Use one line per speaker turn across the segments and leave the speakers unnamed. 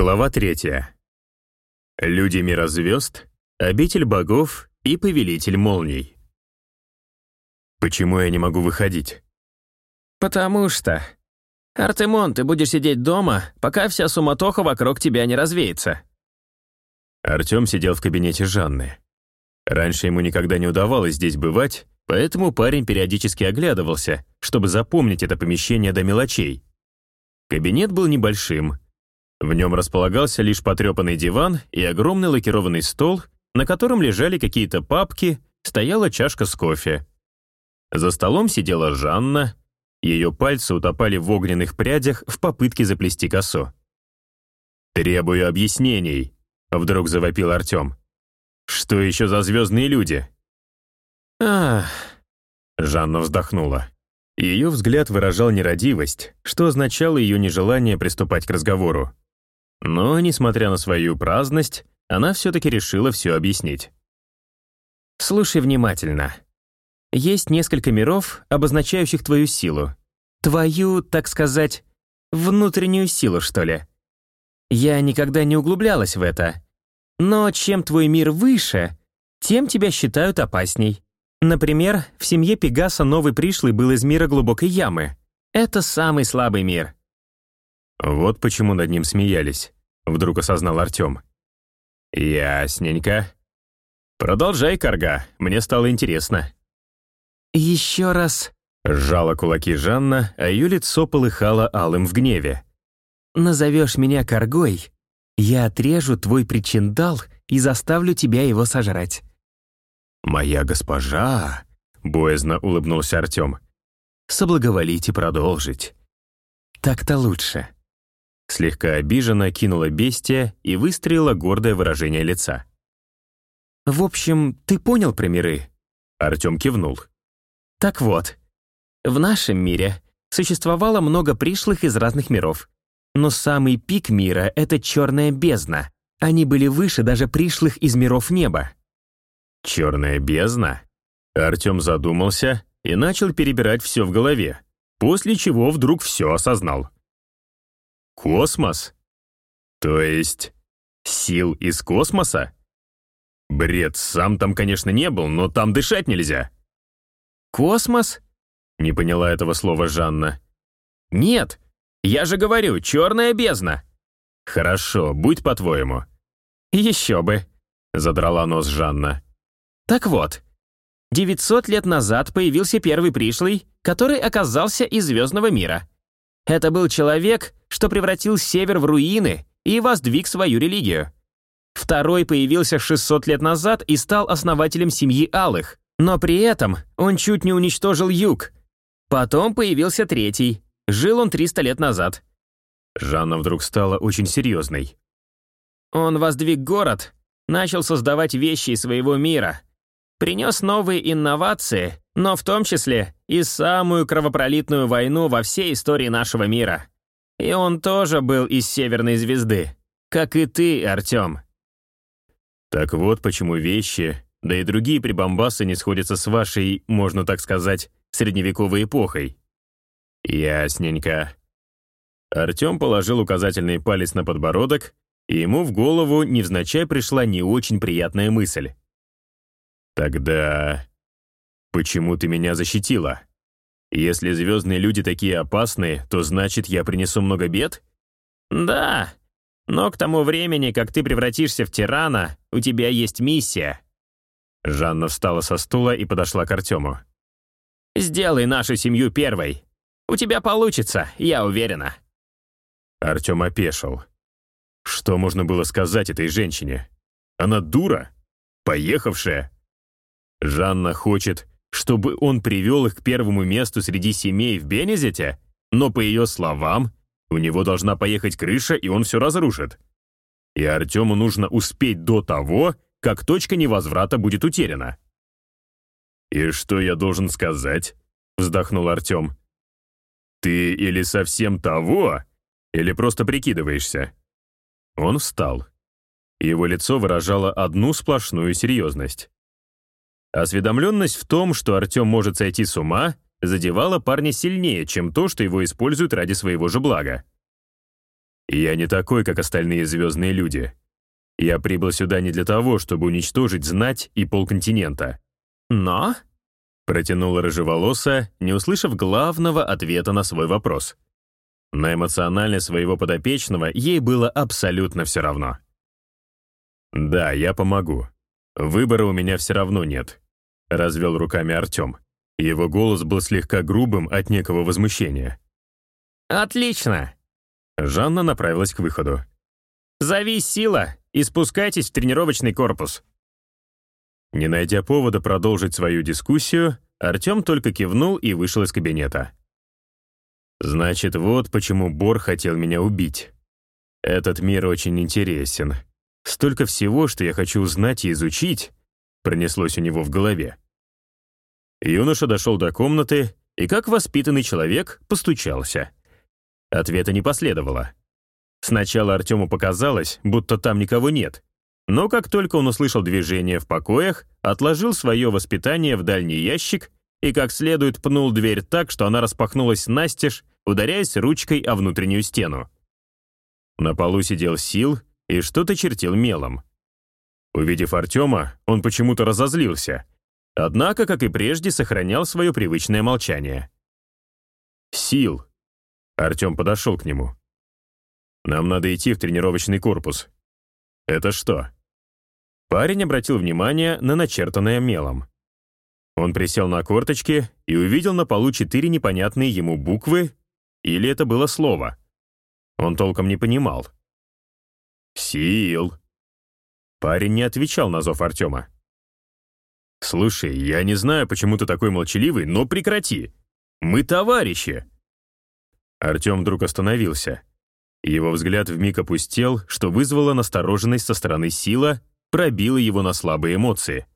Глава третья. Люди мира звезд, обитель богов и повелитель молний. Почему я не могу выходить?
«Потому что... Артемон, ты будешь сидеть дома, пока вся суматоха вокруг тебя не развеется».
Артем сидел в кабинете Жанны. Раньше ему никогда не удавалось здесь бывать, поэтому парень периодически оглядывался, чтобы запомнить это помещение до мелочей. Кабинет был небольшим, в нем располагался лишь потрепанный диван и огромный лакированный стол, на котором лежали какие-то папки, стояла чашка с кофе. За столом сидела Жанна, ее пальцы утопали в огненных прядях в попытке заплести косу. «Требую объяснений», — вдруг завопил Артем. «Что еще за звездные люди?»
«Ах...»
Жанна вздохнула. Ее взгляд выражал нерадивость, что означало ее нежелание приступать к разговору. Но, несмотря на свою праздность, она все-таки решила все объяснить.
«Слушай внимательно. Есть несколько миров, обозначающих твою силу. Твою, так сказать, внутреннюю силу, что ли. Я никогда не углублялась в это. Но чем твой мир выше, тем тебя считают опасней. Например, в семье Пегаса новый пришлый был из мира глубокой ямы. Это самый слабый мир.
Вот почему над ним смеялись, вдруг осознал Артем. Ясненько. Продолжай, Карга, мне стало интересно.
Еще раз.
Сжала кулаки Жанна, а ее лицо полыхало алым в гневе.
«Назовешь меня Каргой, я отрежу твой причиндал и заставлю тебя его сожрать».
«Моя госпожа!» — боязно улыбнулся Артем. «Соблаговолите продолжить».
«Так-то лучше»,
Слегка обиженно кинула бестия и выстроила гордое выражение лица.
«В общем, ты понял про миры?»
Артем кивнул.
«Так вот, в нашем мире существовало много пришлых из разных миров. Но самый пик мира — это черная бездна. Они были выше даже пришлых из миров неба».
«Черная бездна?» Артем задумался и начал перебирать все в голове, после чего вдруг все осознал. Космос? То есть сил из космоса? Бред, сам там, конечно, не был, но там дышать нельзя.
Космос?
Не поняла этого слова Жанна.
Нет, я же говорю, черная бездна.
Хорошо, будь по-твоему.
Еще бы,
задрала нос Жанна.
Так вот, 900 лет назад появился первый пришлый, который оказался из звездного мира. Это был человек, что превратил север в руины и воздвиг свою религию. Второй появился 600 лет назад и стал основателем семьи Алых, но при этом он чуть не уничтожил юг. Потом появился третий. Жил он 300 лет назад.
Жанна вдруг стала очень серьезной.
Он воздвиг город, начал создавать вещи из своего мира, принес новые инновации, но в том числе и самую кровопролитную войну во всей истории нашего мира. И он тоже был из Северной Звезды, как и ты, Артем.
Так вот почему вещи, да и другие прибамбасы не сходятся с вашей, можно так сказать, средневековой эпохой. Ясненько. Артем положил указательный палец на подбородок, и ему в голову невзначай пришла не очень приятная мысль. Тогда почему ты меня защитила? Если звездные люди такие опасные, то значит, я принесу много бед?
Да, но к тому времени, как ты превратишься в тирана, у тебя есть миссия.
Жанна встала со стула и подошла к Артему.
«Сделай нашу семью первой. У тебя получится, я уверена».
Артем опешил. Что можно было сказать этой женщине? Она дура? Поехавшая? Жанна хочет, чтобы он привел их к первому месту среди семей в Бенезете, но, по ее словам, у него должна поехать крыша, и он все разрушит. И Артему нужно успеть до того, как точка невозврата будет утеряна. «И что я должен сказать?» — вздохнул Артем. «Ты или совсем того, или просто прикидываешься?» Он встал. Его лицо выражало одну сплошную серьезность. Осведомленность в том, что Артем может сойти с ума, задевала парня сильнее, чем то, что его используют ради своего же блага. Я не такой, как остальные звездные люди. Я прибыл сюда не для того, чтобы уничтожить знать и полконтинента.
Но
Протянула рыжеволоса, не услышав главного ответа на свой вопрос. На эмоциональность своего подопечного ей было абсолютно все равно. «Да, я помогу. Выбора у меня все равно нет», — развел руками Артем. Его голос был слегка грубым от некого возмущения.
«Отлично!»
Жанна направилась к выходу.
«Зови Сила и спускайтесь в тренировочный корпус».
Не найдя повода продолжить свою дискуссию, Артем только кивнул и вышел из кабинета. «Значит, вот почему Бор хотел меня убить. Этот мир очень интересен. Столько всего, что я хочу узнать и изучить», пронеслось у него в голове. Юноша дошел до комнаты и, как воспитанный человек, постучался. Ответа не последовало. Сначала Артему показалось, будто там никого нет, но как только он услышал движение в покоях, отложил свое воспитание в дальний ящик и как следует пнул дверь так, что она распахнулась настежь, ударяясь ручкой о внутреннюю стену. На полу сидел Сил и что-то чертил мелом. Увидев Артема, он почему-то разозлился, однако, как и прежде, сохранял свое привычное молчание. «Сил!» Артем подошел к нему. «Нам надо идти в тренировочный корпус». «Это что?» Парень обратил внимание на начертанное мелом. Он присел на корточки и увидел на полу четыре непонятные ему буквы, или это было слово. Он толком не понимал. «Сил». Парень не отвечал на зов Артема. «Слушай, я не знаю, почему ты такой молчаливый, но прекрати. Мы товарищи!» Артем вдруг остановился. Его взгляд вмиг опустел, что вызвало настороженность со стороны Сила пробила его на слабые эмоции.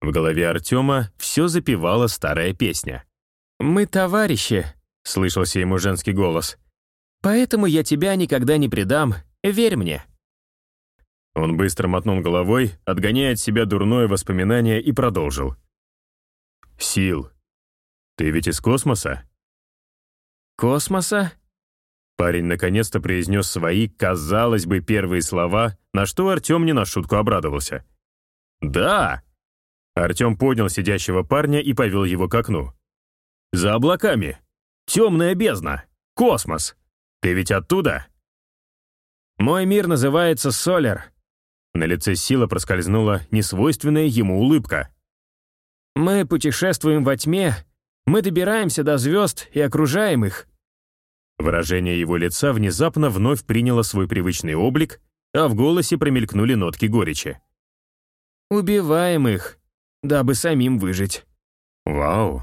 В голове Артема все запевала старая песня.
«Мы товарищи», — слышался ему женский голос. «Поэтому я тебя никогда не предам, верь мне».
Он быстро мотнул головой, отгоняя от себя дурное воспоминание и продолжил. «Сил, ты ведь из космоса?»
«Космоса?»
Парень наконец-то произнес свои, казалось бы, первые слова, на что Артем не на шутку обрадовался. «Да!» Артем поднял сидящего парня и повел его к окну. «За облаками! Темная бездна! Космос! Ты ведь оттуда?»
«Мой мир называется Солер».
На лице Сила проскользнула несвойственная ему улыбка.
«Мы путешествуем во тьме, мы добираемся до звезд и окружаем их.
Выражение его лица внезапно вновь приняло свой привычный облик, а в голосе промелькнули нотки горечи.
«Убиваем их, дабы самим выжить».
«Вау!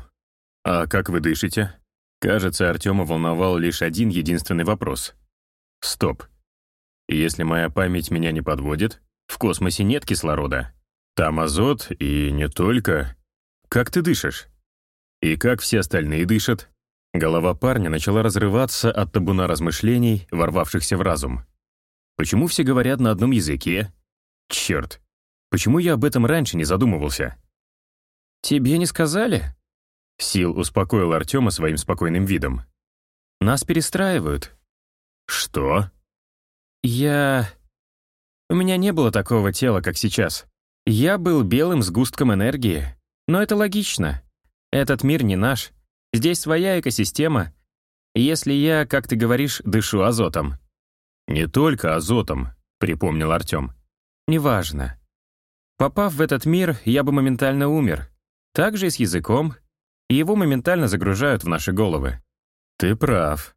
А как вы дышите?» Кажется, Артема волновал лишь один единственный вопрос. «Стоп. Если моя память меня не подводит, в космосе нет кислорода. Там азот и не только. Как ты дышишь? И как все остальные дышат?» Голова парня начала разрываться от табуна размышлений, ворвавшихся в разум. Почему все говорят на одном языке? Черт, почему я об этом раньше не задумывался?
«Тебе не сказали?»
Сил успокоил Артема своим спокойным видом.
«Нас перестраивают».
«Что?»
«Я...» «У меня не было такого тела, как сейчас. Я был белым сгустком энергии. Но это логично. Этот мир не наш. Здесь своя экосистема. Если я, как ты говоришь, дышу азотом».
«Не только азотом», — припомнил Артем.
«Неважно. Попав в этот мир, я бы моментально умер. Так же и с языком. Его моментально загружают в наши головы».
«Ты прав».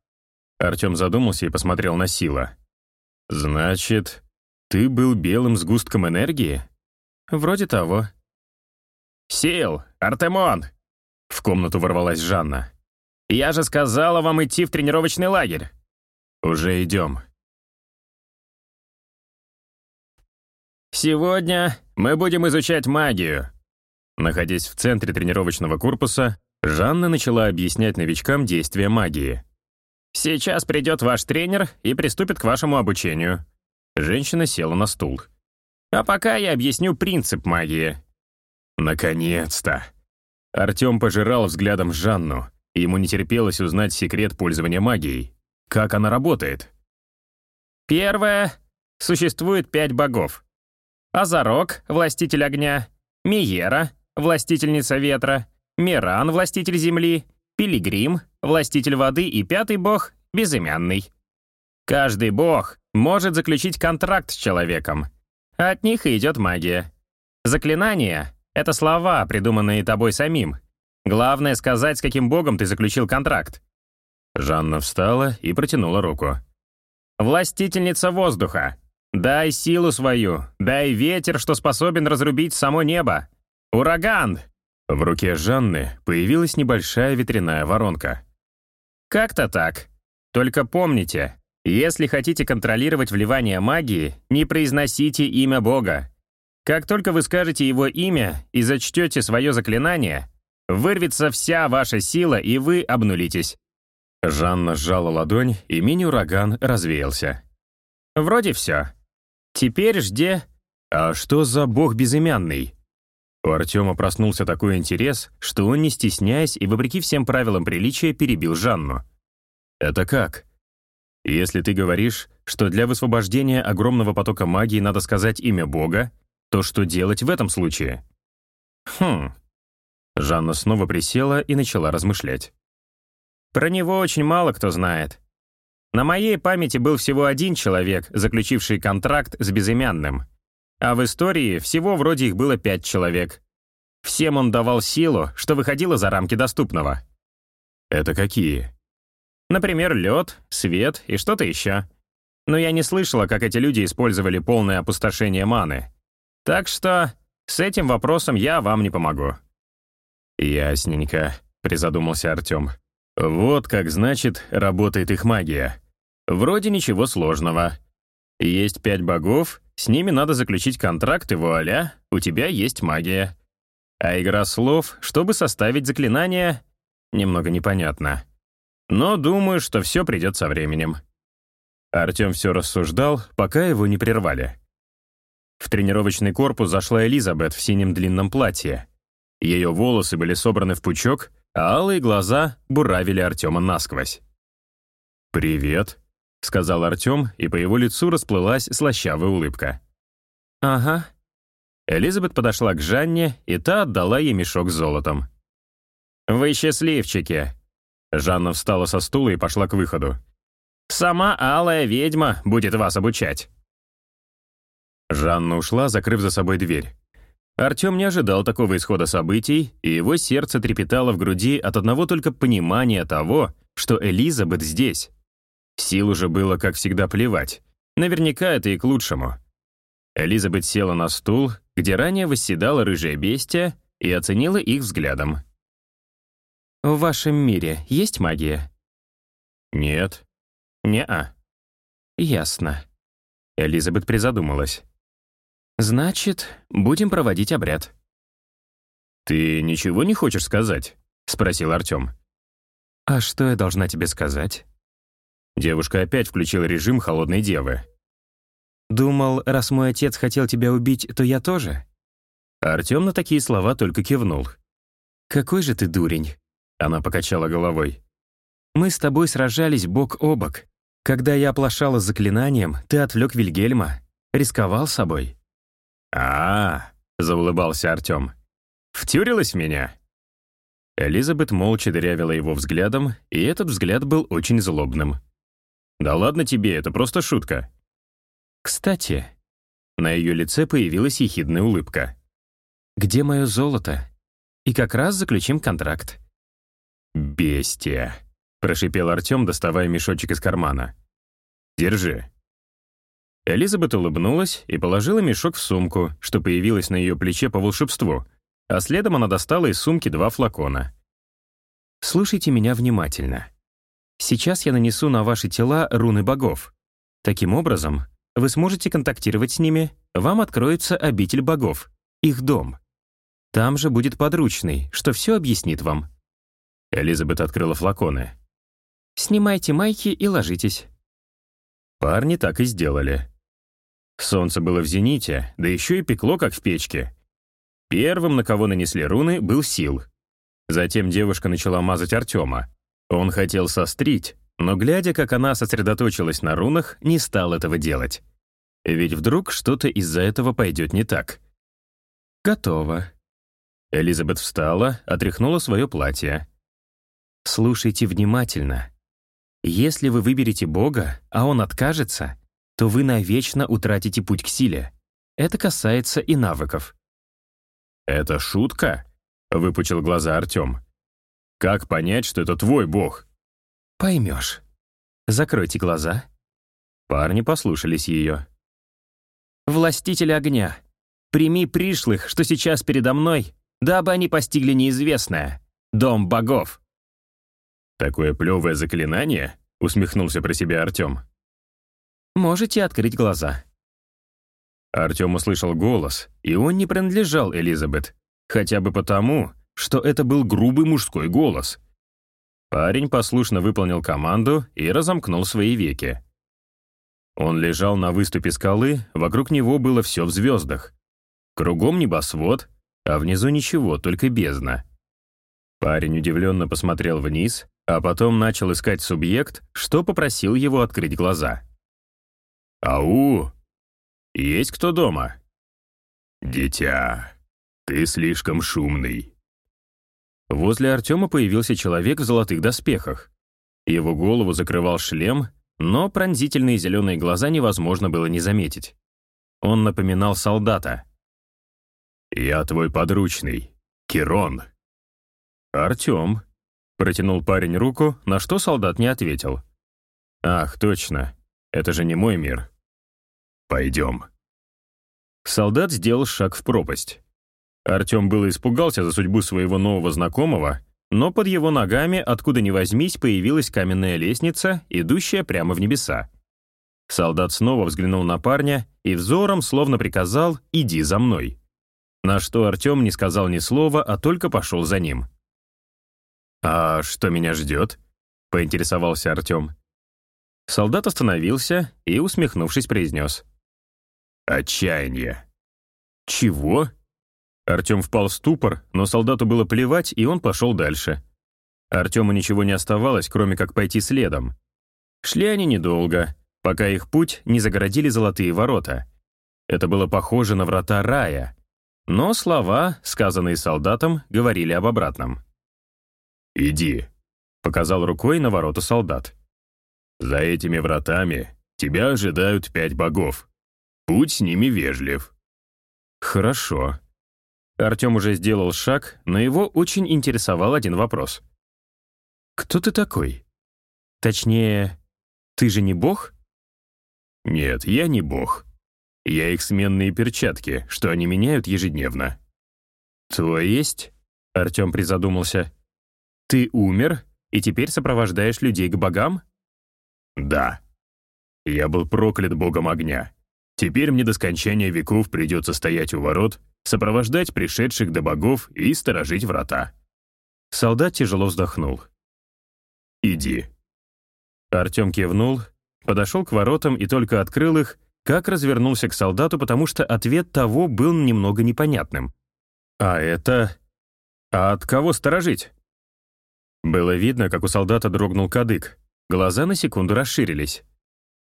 Артем задумался и посмотрел на Сила. «Значит, ты был белым сгустком энергии?»
«Вроде того».
«Сил! Артемон! В комнату ворвалась Жанна.
«Я же сказала вам идти в тренировочный лагерь!»
«Уже идем».
«Сегодня мы будем изучать магию».
Находясь в центре тренировочного корпуса, Жанна начала объяснять новичкам действия магии.
«Сейчас придет ваш тренер и приступит к вашему обучению».
Женщина села на стул.
«А пока я объясню принцип магии».
«Наконец-то!» Артем пожирал взглядом Жанну. Ему не терпелось узнать секрет пользования магией. Как она работает?
Первое. Существует пять богов. Азарок — властитель огня, Миера — властительница ветра, Миран — властитель земли, Пилигрим — властитель воды и пятый бог — безымянный. Каждый бог может заключить контракт с человеком. От них и идет магия. Заклинания — это слова, придуманные тобой самим. Главное — сказать, с каким богом ты заключил контракт.
Жанна встала и протянула руку.
«Властительница воздуха, дай силу свою, дай ветер, что способен разрубить само небо. Ураган!»
В руке Жанны появилась небольшая ветряная воронка.
«Как-то так. Только помните, если хотите контролировать вливание магии, не произносите имя Бога. Как только вы скажете его имя и зачтете свое заклинание, вырвется вся ваша сила, и вы обнулитесь.
Жанна сжала ладонь, и мини-ураган развеялся.
«Вроде все. Теперь жди...»
«А что за бог безымянный?» У Артема проснулся такой интерес, что он, не стесняясь и вопреки всем правилам приличия, перебил Жанну. «Это как?» «Если ты говоришь, что для высвобождения огромного потока магии надо сказать имя бога, то что делать в этом случае?»
«Хм...»
Жанна снова присела и начала размышлять.
Про него очень мало кто знает. На моей памяти был всего один человек, заключивший контракт с безымянным. А в истории всего вроде их было пять человек. Всем он давал силу, что выходило за рамки доступного.
Это какие?
Например, лед, свет и что-то еще. Но я не слышала, как эти люди использовали полное опустошение маны. Так что с этим вопросом я вам не помогу.
«Ясненько», — призадумался Артем. Вот как, значит, работает их магия. Вроде ничего сложного. Есть пять богов, с ними надо заключить контракт, и вуаля, у тебя есть магия. А игра слов, чтобы составить заклинание, немного непонятно. Но думаю, что все придет со временем. Артем все рассуждал, пока его не прервали. В тренировочный корпус зашла Элизабет в синем длинном платье. Ее волосы были собраны в пучок, а алые глаза буравили Артема насквозь. «Привет», — сказал Артем, и по его лицу расплылась слащавая улыбка.
«Ага».
Элизабет подошла к Жанне, и та отдала ей мешок с золотом.
«Вы счастливчики!»
Жанна встала со стула и пошла к выходу.
«Сама алая ведьма будет вас обучать».
Жанна ушла, закрыв за собой дверь. Артем не ожидал такого исхода событий, и его сердце трепетало в груди от одного только понимания того, что Элизабет здесь. Сил уже было, как всегда, плевать. Наверняка это и к лучшему. Элизабет села на стул, где ранее восседала рыжая бестия, и оценила их взглядом.
«В вашем мире есть магия?»
«Нет».
«Не-а». «Ясно».
Элизабет призадумалась.
«Значит, будем проводить обряд».
«Ты ничего не хочешь сказать?» — спросил Артем.
«А что я должна тебе сказать?»
Девушка опять включила режим холодной девы.
«Думал, раз мой отец хотел тебя убить, то я тоже?»
Артем на такие слова только кивнул.
«Какой же ты дурень!»
Она покачала головой.
«Мы с тобой сражались бок о бок. Когда я оплошала заклинанием, ты отвлек Вильгельма, рисковал собой.
«А, -а, -а заулыбался Артем. «Втюрилась в меня?» Элизабет молча дырявила его взглядом, и этот взгляд был очень злобным. «Да ладно тебе, это просто шутка».
«Кстати...»
На ее лице появилась ехидная улыбка.
«Где мое золото? И как раз заключим контракт».
«Бестия», — прошипел Артем, доставая мешочек из кармана. «Держи». Элизабет улыбнулась и положила мешок в сумку, что появилась на ее плече по волшебству, а следом она достала из сумки два флакона.
«Слушайте меня внимательно. Сейчас я нанесу на ваши тела руны богов. Таким образом, вы сможете контактировать с ними, вам откроется обитель богов, их дом. Там же будет подручный, что все объяснит вам».
Элизабет открыла флаконы.
«Снимайте майки и ложитесь».
Парни так и сделали. Солнце было в зените, да еще и пекло, как в печке. Первым, на кого нанесли руны, был Сил. Затем девушка начала мазать Артема. Он хотел сострить, но, глядя, как она сосредоточилась на рунах, не стал этого делать. Ведь вдруг что-то из-за этого пойдет не так.
«Готово».
Элизабет встала, отряхнула свое платье.
«Слушайте внимательно. Если вы выберете Бога, а Он откажется, то вы навечно утратите путь к силе. Это касается и навыков».
«Это шутка?» — выпучил глаза Артем. «Как понять, что это твой Бог?»
«Поймешь. Закройте глаза».
Парни послушались ее.
«Властитель огня, прими пришлых, что сейчас передо мной, дабы они постигли неизвестное. Дом богов».
«Такое плевое заклинание?» — усмехнулся про себя Артем.
«Можете открыть глаза».
Артем услышал голос, и он не принадлежал Элизабет, хотя бы потому, что это был грубый мужской голос. Парень послушно выполнил команду и разомкнул свои веки. Он лежал на выступе скалы, вокруг него было все в звездах. Кругом небосвод, а внизу ничего, только бездна. Парень удивленно посмотрел вниз, а потом начал искать субъект, что попросил его открыть глаза. «Ау! Есть кто дома?» «Дитя, ты слишком шумный». Возле Артема появился человек в золотых доспехах. Его голову закрывал шлем, но пронзительные зеленые глаза невозможно было не заметить. Он напоминал солдата. «Я твой подручный, Кирон». «Артем», — протянул парень руку, на что солдат не ответил. «Ах, точно, это же не мой мир». «Пойдем». Солдат сделал шаг в пропасть. Артем было испугался за судьбу своего нового знакомого, но под его ногами, откуда ни возьмись, появилась каменная лестница, идущая прямо в небеса. Солдат снова взглянул на парня и взором словно приказал «иди за мной». На что Артем не сказал ни слова, а только пошел за ним. «А что меня ждет?» — поинтересовался Артем. Солдат остановился и, усмехнувшись, произнес. «Отчаяние». «Чего?» Артем впал в ступор, но солдату было плевать, и он пошел дальше. Артему ничего не оставалось, кроме как пойти следом. Шли они недолго, пока их путь не загородили золотые ворота. Это было похоже на врата рая. Но слова, сказанные солдатом, говорили об обратном. «Иди», — показал рукой на ворота солдат. «За этими вратами тебя ожидают пять богов. Будь с ними вежлив». «Хорошо», Артем уже сделал шаг, но его очень интересовал один вопрос. «Кто ты такой? Точнее, ты же не бог?» «Нет, я не бог. Я их сменные перчатки, что они меняют ежедневно». «То есть?» — Артем призадумался. «Ты умер и теперь сопровождаешь людей к богам?» «Да. Я был проклят богом огня. Теперь мне до скончания веков придется стоять у ворот сопровождать пришедших до богов и сторожить врата. Солдат тяжело вздохнул. «Иди». Артем кивнул, подошел к воротам и только открыл их, как развернулся к солдату, потому что ответ того был немного непонятным. «А это... А от кого сторожить?» Было видно, как у солдата дрогнул кадык. Глаза на секунду расширились.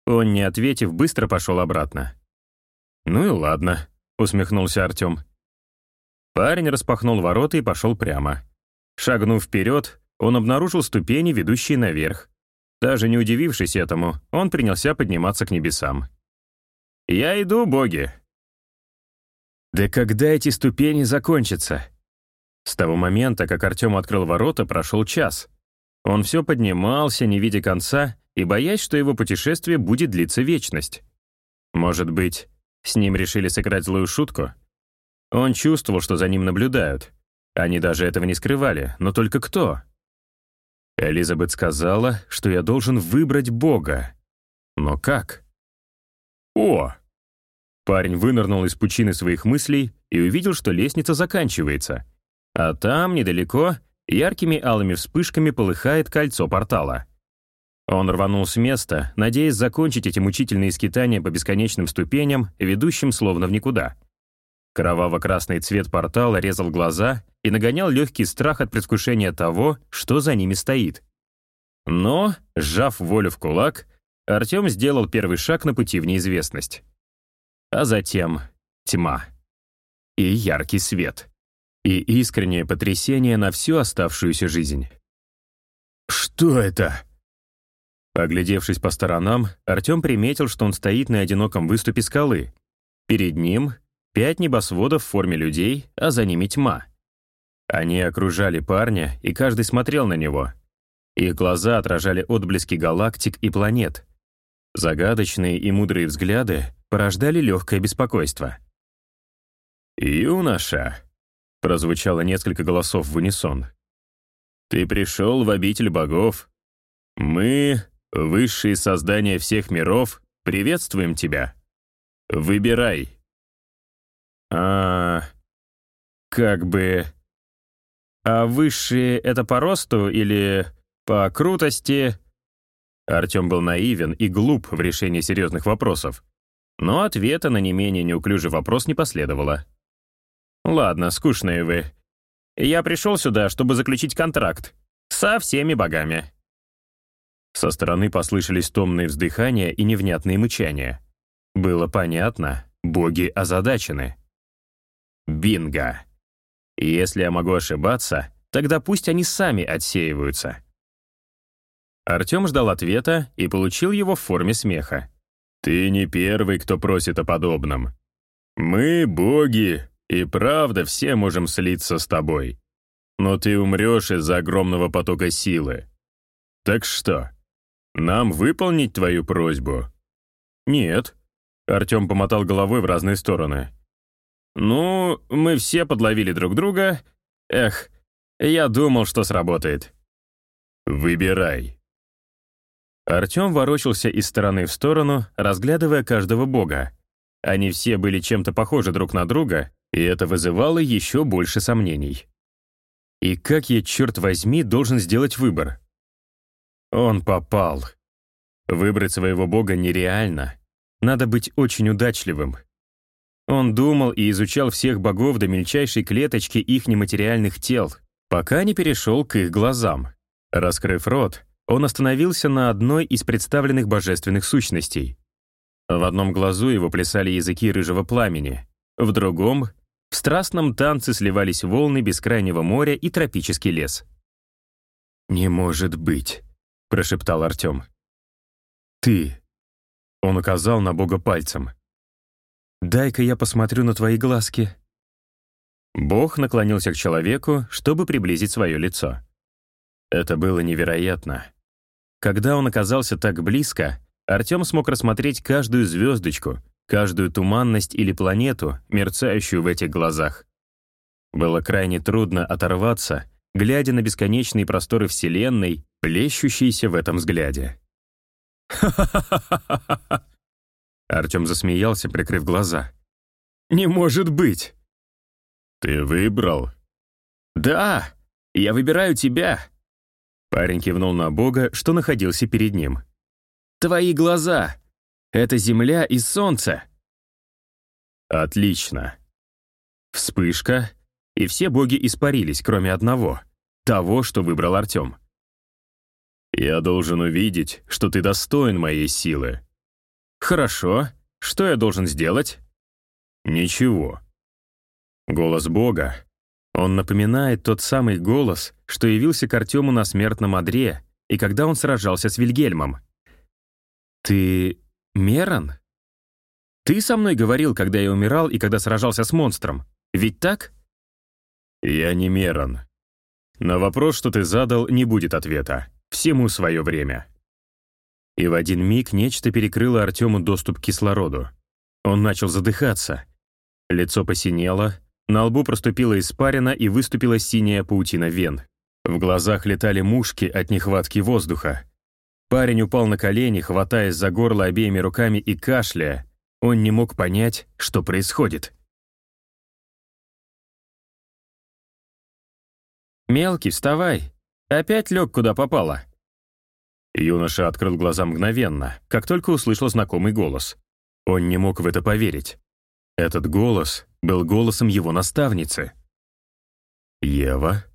Он, не ответив, быстро пошел обратно. «Ну и ладно», — усмехнулся Артем. Парень распахнул ворота и пошел прямо. Шагнув вперед, он обнаружил ступени, ведущие наверх. Даже не удивившись этому, он принялся подниматься к небесам. «Я иду, боги!» «Да когда эти ступени закончатся?» С того момента, как Артем открыл ворота, прошел час. Он все поднимался, не видя конца, и боясь, что его путешествие будет длиться вечность. Может быть, с ним решили сыграть злую шутку? Он чувствовал, что за ним наблюдают. Они даже этого не скрывали, но только кто? Элизабет сказала, что я должен выбрать Бога. Но как? О! Парень вынырнул из пучины своих мыслей и увидел, что лестница заканчивается. А там, недалеко, яркими алыми вспышками полыхает кольцо портала. Он рванул с места, надеясь закончить эти мучительные скитания по бесконечным ступеням, ведущим словно в никуда — Кроваво-красный цвет портала резал глаза и нагонял легкий страх от предвкушения того, что за ними стоит.
Но, сжав волю в кулак, Артем сделал первый шаг на пути в неизвестность. А затем тьма. И яркий свет. И искреннее потрясение на всю оставшуюся жизнь.
«Что это?»
Оглядевшись по сторонам, Артем приметил, что он стоит на одиноком выступе скалы. Перед ним пять небосводов в форме людей, а за ними тьма. Они окружали парня, и каждый смотрел на него. Их глаза отражали отблески галактик и планет. Загадочные и мудрые взгляды порождали легкое беспокойство.
«Юноша», — прозвучало несколько голосов в унисон, «ты пришел в обитель богов. Мы, высшие создания всех миров, приветствуем тебя. Выбирай».
«А... как бы...» «А высшие — это по росту или по крутости?» Артем был наивен и глуп в решении серьезных вопросов. Но ответа на не менее неуклюжий вопрос не последовало. «Ладно, скучные вы. Я пришел сюда, чтобы заключить контракт. Со всеми богами». Со стороны послышались томные вздыхания и невнятные мычания. Было понятно, боги озадачены. Бинго. Если я могу ошибаться, тогда пусть они сами отсеиваются. Артем ждал ответа и получил его в форме смеха.
«Ты не первый, кто просит о подобном. Мы, боги, и правда все можем слиться с тобой. Но ты умрешь из-за огромного потока силы. Так что, нам выполнить твою просьбу?»
«Нет», — Артем помотал головой в разные стороны. «Ну, мы все подловили друг друга. Эх, я думал, что сработает».
«Выбирай».
Артем ворочался из стороны в сторону, разглядывая каждого бога. Они все были чем-то похожи друг на друга, и это вызывало еще больше сомнений. И как я, черт возьми, должен сделать выбор? Он попал. Выбрать своего бога нереально. Надо быть очень удачливым. Он думал и изучал всех богов до мельчайшей клеточки их нематериальных тел, пока не перешел к их глазам. Раскрыв рот, он остановился на одной из представленных божественных сущностей. В одном глазу его плясали языки рыжего пламени, в другом — в страстном танце сливались волны бескрайнего моря и тропический лес. «Не может быть», — прошептал Артем. «Ты», — он указал на Бога пальцем, — «Дай-ка я посмотрю на твои глазки». Бог наклонился к человеку, чтобы приблизить свое лицо. Это было невероятно. Когда он оказался так близко, Артем смог рассмотреть каждую звездочку, каждую туманность или планету, мерцающую в этих глазах. Было крайне трудно оторваться, глядя на бесконечные просторы Вселенной, плещущиеся в этом взгляде. «Ха-ха-ха-ха-ха!» Артем засмеялся, прикрыв глаза. «Не может быть!»
«Ты выбрал?»
«Да, я выбираю тебя!» Парень кивнул на Бога, что находился перед ним. «Твои глаза! Это земля и солнце!»
«Отлично!»
Вспышка, и все боги испарились, кроме одного, того, что выбрал Артем.
«Я должен увидеть, что ты достоин моей силы»,
«Хорошо. Что я должен сделать?»
«Ничего».
Голос Бога. Он напоминает тот самый голос, что явился к Артему на смертном одре и когда он сражался с Вильгельмом. «Ты Мерон? Ты со мной говорил, когда я умирал и когда сражался с монстром. Ведь так?»
«Я не Мерон. На вопрос, что ты задал, не будет ответа. Всему свое время».
И в один миг нечто перекрыло Артему доступ к кислороду. Он начал задыхаться. Лицо посинело, на лбу проступила испарина и выступила синяя паутина вен. В глазах летали мушки от нехватки воздуха. Парень упал на колени, хватаясь за горло обеими руками и кашляя. Он не мог понять, что происходит. «Мелкий, вставай! Опять лег куда попало!» Юноша открыл глаза мгновенно, как только услышал знакомый голос. Он не мог в это поверить. Этот голос был голосом его наставницы.
«Ева?»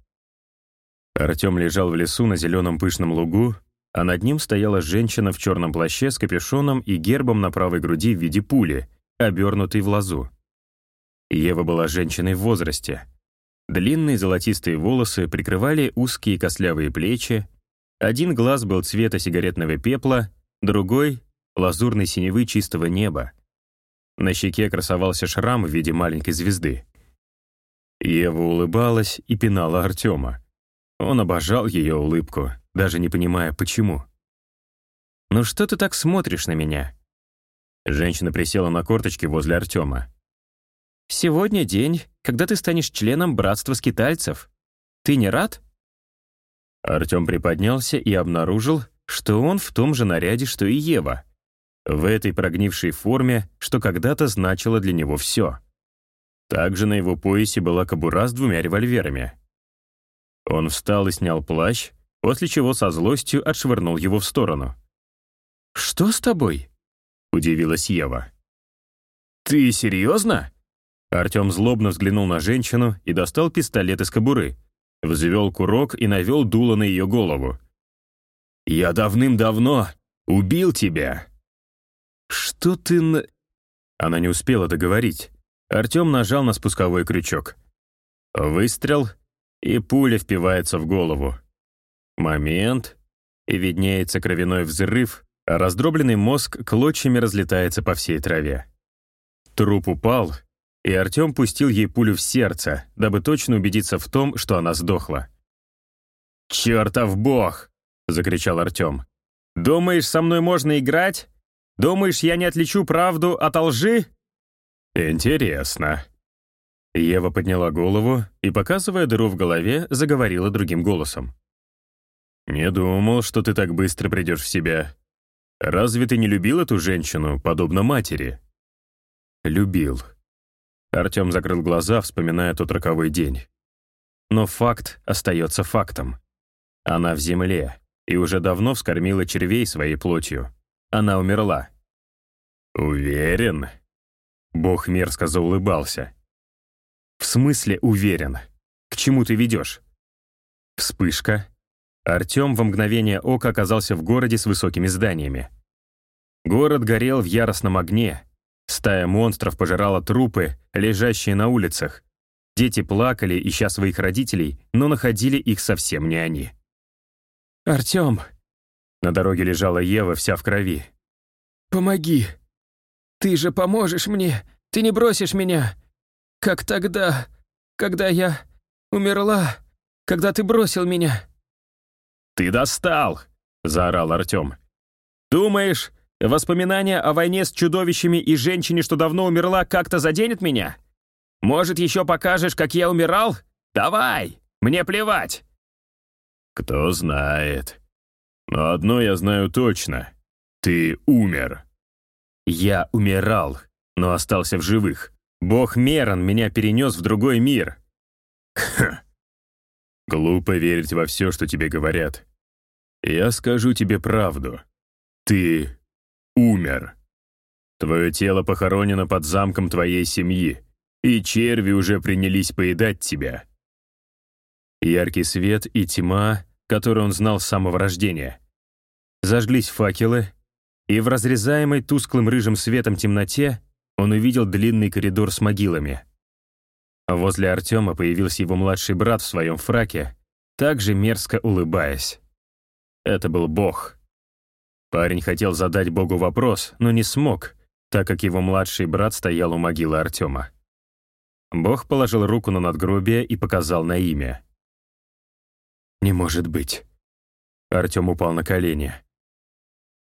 Артем лежал в лесу на зеленом пышном лугу
а над ним стояла женщина в черном плаще с капюшоном и гербом на правой груди в виде пули, обернутой в лозу. Ева была женщиной в возрасте. Длинные золотистые волосы прикрывали узкие костлявые плечи, один глаз был цвета сигаретного пепла, другой — лазурной синевы чистого неба. На щеке красовался шрам в виде маленькой звезды. Ева улыбалась и пинала Артема. Он обожал ее улыбку, даже не понимая, почему. «Ну что ты так смотришь на меня?» Женщина присела на корточки возле Артема. «Сегодня день, когда ты станешь членом братства скитальцев. Ты не рад?» Артем приподнялся и обнаружил, что он в том же наряде, что и Ева. В этой прогнившей форме, что когда-то значило для него все. Также на его поясе была кобура с двумя револьверами. Он встал и снял плащ, после чего со злостью отшвырнул его в сторону. «Что с тобой?» — удивилась Ева. «Ты серьезно?» Артем злобно взглянул на женщину и достал пистолет из кобуры, взвел курок и навел дуло на ее голову. «Я давным-давно убил тебя!» «Что ты на...» Она не успела договорить. Артем нажал на спусковой крючок. Выстрел, и пуля впивается в голову. Момент, и виднеется кровяной взрыв, а раздробленный мозг клочьями разлетается по всей траве. Труп упал, и Артем пустил ей пулю в сердце, дабы точно убедиться в том, что она сдохла. «Чертов бог!» — закричал Артем. «Думаешь, со мной можно играть? Думаешь, я не отличу правду от лжи?» «Интересно». Ева подняла голову и, показывая дыру в голове, заговорила другим голосом. «Не думал, что ты так быстро придешь в себя. Разве ты не любил эту женщину, подобно матери?» «Любил», Артем закрыл глаза, вспоминая тот роковой день. Но факт остается фактом. Она в земле и уже давно вскормила червей своей плотью. Она умерла. «Уверен?» Бог мерзко заулыбался. «В смысле уверен? К чему ты ведешь?» Вспышка. Артем во мгновение ока оказался в городе с высокими зданиями. Город горел в яростном огне, Стая монстров пожирала трупы, лежащие на улицах. Дети плакали, ища своих родителей, но находили их совсем не они. «Артём!» На дороге лежала Ева, вся в крови. «Помоги! Ты же поможешь мне! Ты не бросишь меня! Как тогда, когда я умерла, когда ты бросил меня!» «Ты достал!» — заорал Артём. «Думаешь, Воспоминания о войне с чудовищами и женщине, что давно умерла, как-то заденет меня? Может, еще покажешь, как я умирал? Давай! Мне плевать!» «Кто знает. Но одно я знаю точно. Ты умер». «Я умирал, но остался в живых. Бог Мерон меня перенес в другой мир». «Ха! Глупо верить во все, что тебе говорят. Я скажу тебе правду. Ты умер. Твое тело похоронено под замком твоей семьи, и черви уже принялись поедать тебя. Яркий свет и тьма, которую он знал с самого рождения. Зажглись факелы, и в разрезаемой тусклым рыжим светом темноте он увидел длинный коридор с могилами. Возле Артема появился его младший брат в своем фраке, также мерзко улыбаясь. Это был Бог. Парень хотел задать Богу вопрос, но не смог, так как его младший брат стоял у могилы Артема. Бог положил руку на надгробие и показал на имя. «Не может быть». Артем упал на колени.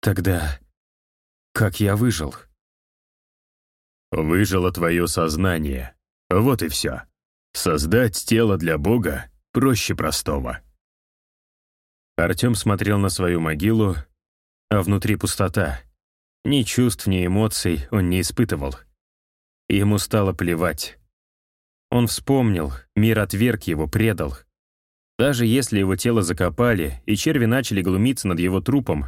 «Тогда как я выжил?» «Выжило твое сознание. Вот и все. Создать тело для Бога проще простого». Артем смотрел на свою могилу, а внутри пустота. Ни чувств, ни эмоций он не испытывал. Ему стало плевать. Он вспомнил, мир отверг его, предал. Даже если его тело закопали, и черви начали глумиться над его трупом,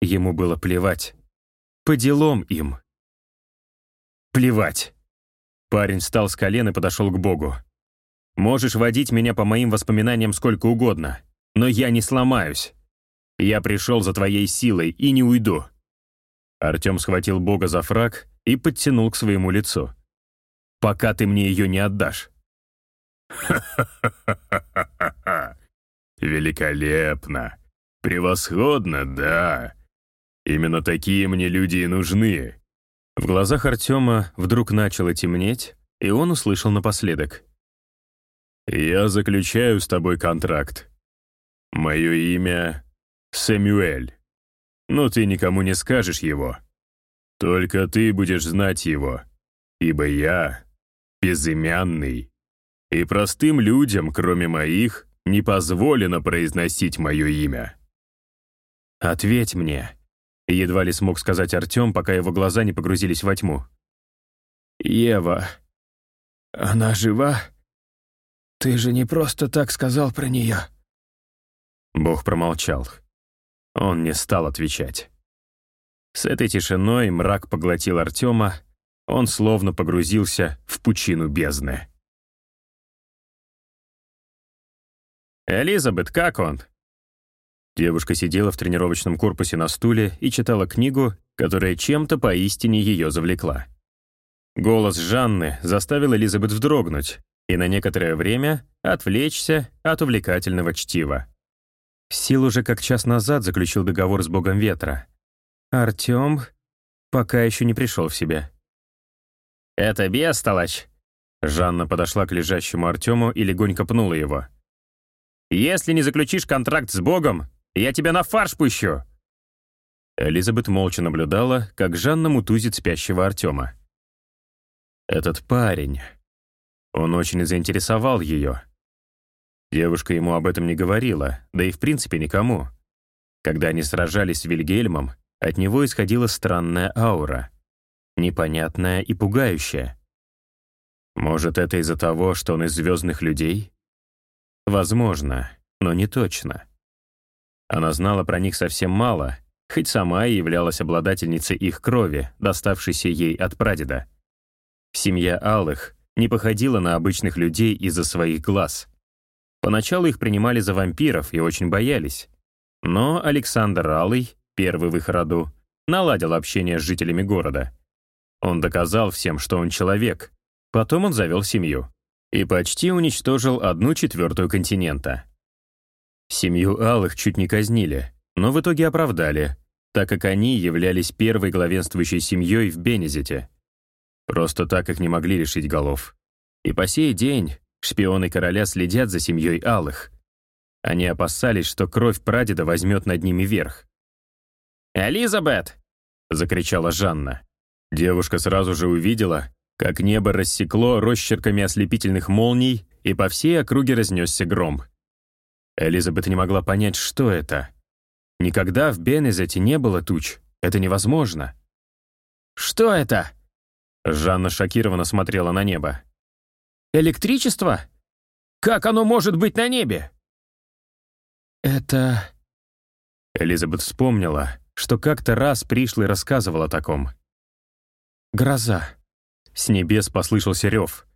ему было плевать. По делам им. Плевать. Парень встал с колен и подошел к Богу. «Можешь водить меня по моим воспоминаниям сколько угодно, но я не сломаюсь. Я пришел за твоей силой и не уйду». Артем схватил Бога за фраг и подтянул к своему лицу. «Пока ты мне ее не отдашь». «Ха-ха-ха-ха-ха! Великолепно! Превосходно, да! Именно такие мне люди и нужны!» В глазах Артема вдруг начало темнеть, и он услышал напоследок. «Я заключаю с тобой контракт. Мое имя Сэмюэль. Но ты никому не скажешь его. Только ты будешь знать его, ибо я безымянный, и простым людям, кроме моих, не позволено произносить мое имя».
«Ответь мне», — едва ли смог сказать Артем, пока его глаза не погрузились во тьму. «Ева, она жива? Ты же не просто так сказал про нее».
Бог промолчал. Он не стал отвечать. С этой тишиной мрак поглотил Артема, он словно погрузился в пучину бездны. «Элизабет, как он?» Девушка сидела в тренировочном корпусе на стуле и читала книгу, которая чем-то поистине ее завлекла. Голос Жанны заставил Элизабет вздрогнуть и на некоторое время отвлечься от увлекательного чтива. Сил уже как час назад заключил договор с богом ветра. Артем пока еще не пришел в себя. «Это бестолочь!» Жанна подошла к лежащему Артему и легонько пнула его. «Если не заключишь контракт с богом, я тебя на фарш пущу!» Элизабет молча наблюдала, как Жанна мутузит спящего Артема. «Этот парень...» Он очень заинтересовал ее. Девушка ему об этом не говорила, да и в принципе никому. Когда они сражались с Вильгельмом, от него исходила странная аура. Непонятная и пугающая. Может, это из-за того, что он из звездных людей? Возможно, но не точно. Она знала про них совсем мало, хоть сама и являлась обладательницей их крови, доставшейся ей от прадеда. Семья Алых не походила на обычных людей из-за своих глаз. Поначалу их принимали за вампиров и очень боялись. Но Александр Алый, первый в их роду, наладил общение с жителями города. Он доказал всем, что он человек. Потом он завел семью. И почти уничтожил одну четвертую континента. Семью Алых чуть не казнили, но в итоге оправдали, так как они являлись первой главенствующей семьей в Бенезете. Просто так их не могли лишить голов. И по сей день шпионы короля следят за семьей Алых. Они опасались, что кровь прадеда возьмет над ними верх. «Элизабет!» — закричала Жанна. Девушка сразу же увидела, как небо рассекло росчерками ослепительных молний, и по всей округе разнесся гром. Элизабет не могла понять, что это. Никогда в Бенезете не было туч. Это невозможно. «Что это?» Жанна шокированно смотрела на небо. «Электричество? Как оно может быть на небе?» «Это...» Элизабет вспомнила, что как-то раз пришлый рассказывал о таком. «Гроза». С небес послышался рев.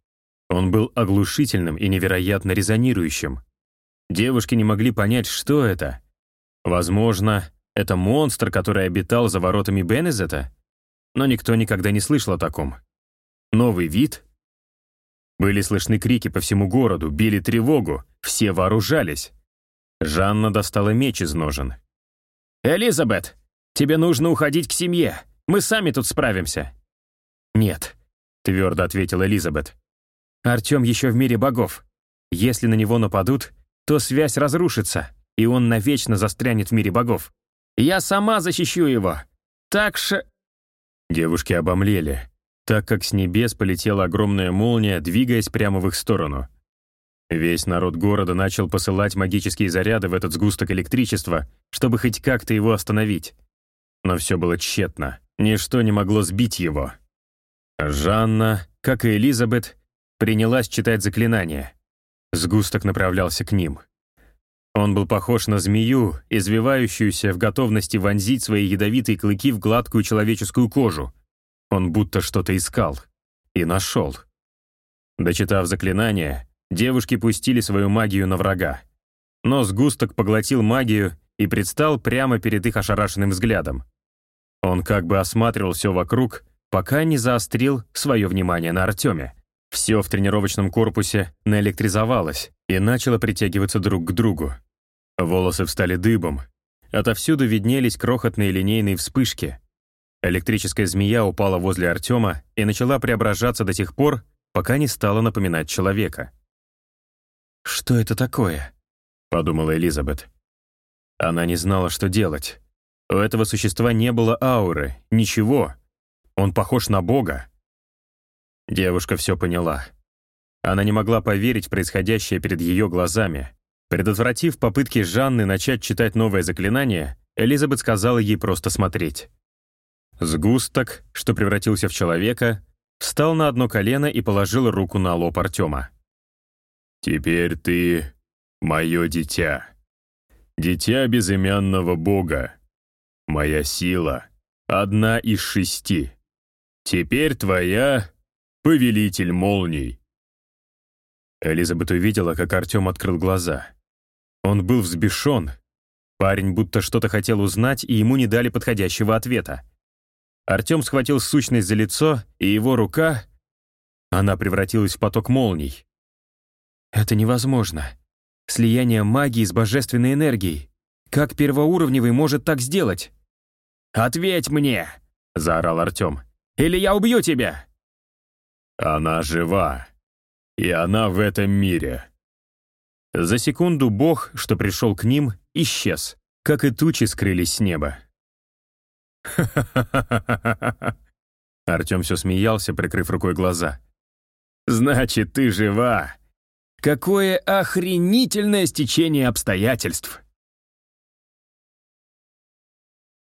Он был оглушительным и невероятно резонирующим. Девушки не могли понять, что это. Возможно, это монстр, который обитал за воротами Бенезета? Но никто никогда не слышал о таком. Новый вид? Были слышны крики по всему городу, били тревогу, все вооружались. Жанна достала меч из ножен. «Элизабет, тебе нужно уходить к семье. Мы сами тут справимся». «Нет», — твердо ответила Элизабет. «Артем еще в мире богов. Если на него нападут, то связь разрушится, и он навечно застрянет в мире богов. Я сама защищу его. Так что...» Девушки обомлели, так как с небес полетела огромная молния, двигаясь прямо в их сторону. Весь народ города начал посылать магические заряды в этот сгусток электричества, чтобы хоть как-то его остановить. Но все было тщетно. Ничто не могло сбить его. Жанна, как и Элизабет, принялась читать заклинания. Сгусток направлялся к ним. Он был похож на змею, извивающуюся в готовности вонзить свои ядовитые клыки в гладкую человеческую кожу. Он будто что-то искал. И нашел. Дочитав заклинание, девушки пустили свою магию на врага. Но сгусток поглотил магию и предстал прямо перед их ошарашенным взглядом. Он как бы осматривал все вокруг, пока не заострил свое внимание на Артеме. Все в тренировочном корпусе наэлектризовалось и начало притягиваться друг к другу. Волосы встали дыбом. Отовсюду виднелись крохотные линейные вспышки. Электрическая змея упала возле Артема и начала преображаться до тех пор, пока не стала напоминать человека.
«Что это такое?»
— подумала Элизабет. Она не знала, что делать. У этого существа не было ауры, ничего. Он похож на Бога. Девушка все поняла. Она не могла поверить в происходящее перед ее глазами. Предотвратив попытки Жанны начать читать новое заклинание, Элизабет сказала ей просто смотреть. Сгусток, что превратился в человека, встал на одно колено и положил руку на лоб Артема. «Теперь ты мое дитя. Дитя безымянного бога. Моя сила — одна из шести. Теперь твоя — повелитель молний». Элизабет увидела, как Артем открыл глаза. Он был взбешен. Парень будто что-то хотел узнать, и ему не дали подходящего ответа. Артем схватил сущность за лицо, и его рука... Она превратилась в поток молний.
«Это невозможно. Слияние магии с божественной энергией. Как первоуровневый может так сделать?»
«Ответь мне!» — заорал Артем. «Или я убью тебя!» «Она жива. И она в этом мире. За секунду бог, что пришел к ним, исчез, как и тучи скрылись с неба. «Ха-ха-ха-ха-ха-ха!» Артем все смеялся, прикрыв рукой глаза. «Значит, ты жива! Какое охренительное стечение обстоятельств!»